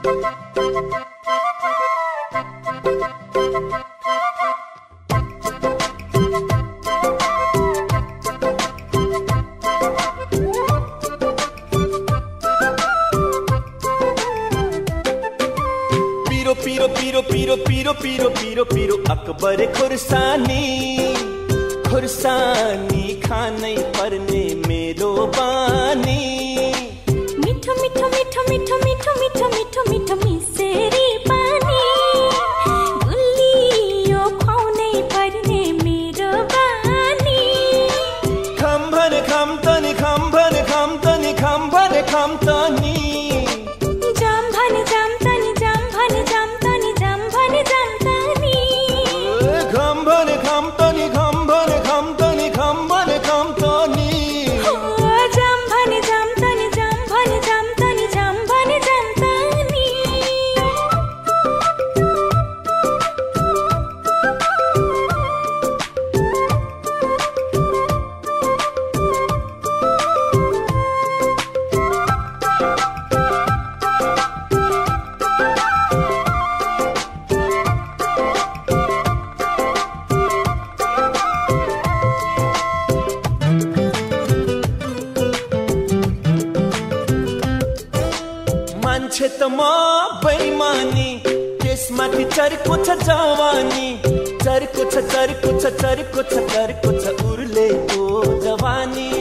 पीरो पीरो पीरो पीरो पीरो पीरो पीरो अकबर खुरसानी। खुरसानी खाने परने मेरो बानी मान्छे त म बैमानी त्यसमाथि चर्को छ जवानी। चर्को छ चर्को छ चर्को छ चर्को छ उर्लेको जवानी।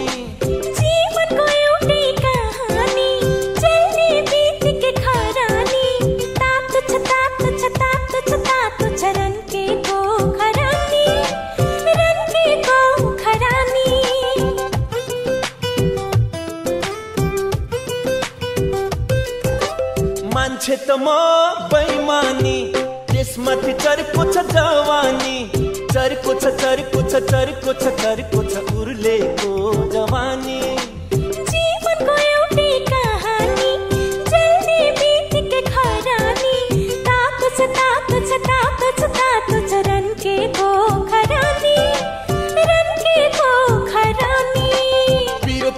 मान्छे त म बैमानी त्यसमाथि चर्को छ जवानी। चर्को छ चर्को छ चर्को छ चर्को छ उर्लेको जवानी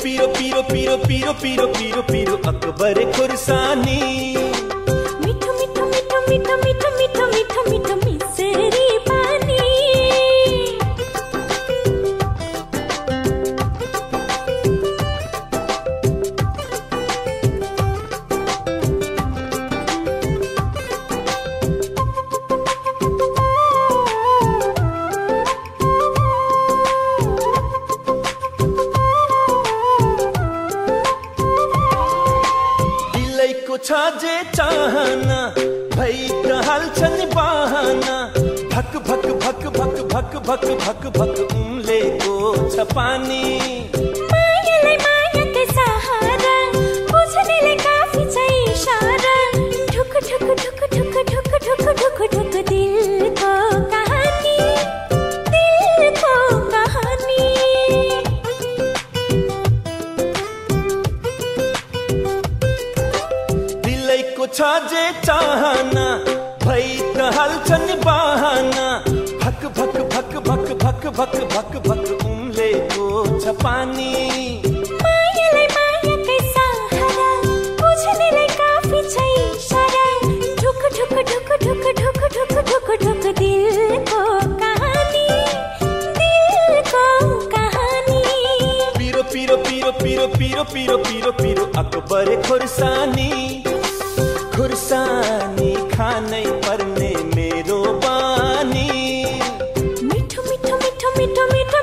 पिरो पिरो पिरो पिरो पिरो पिरो अकबर खुर्सानी। मिठो मिठो मिठो चाहना भई त हाल्छ नि बहाना। भक भक भक भक भक भक भक भक उम्लेको छ पानी। छ जे चाहना भई त हाल्छ नि बहाना। भक भक भक भक भक भक भक भक उम्लेको छ पानी पिरो पिरो पिरो पिरो पिरो पिरो पिरो अकबर खुरसानी। खुर्सानी खानै पर्ने मेरो बानी। मिठो मिठो मिठो मिठो मिठो।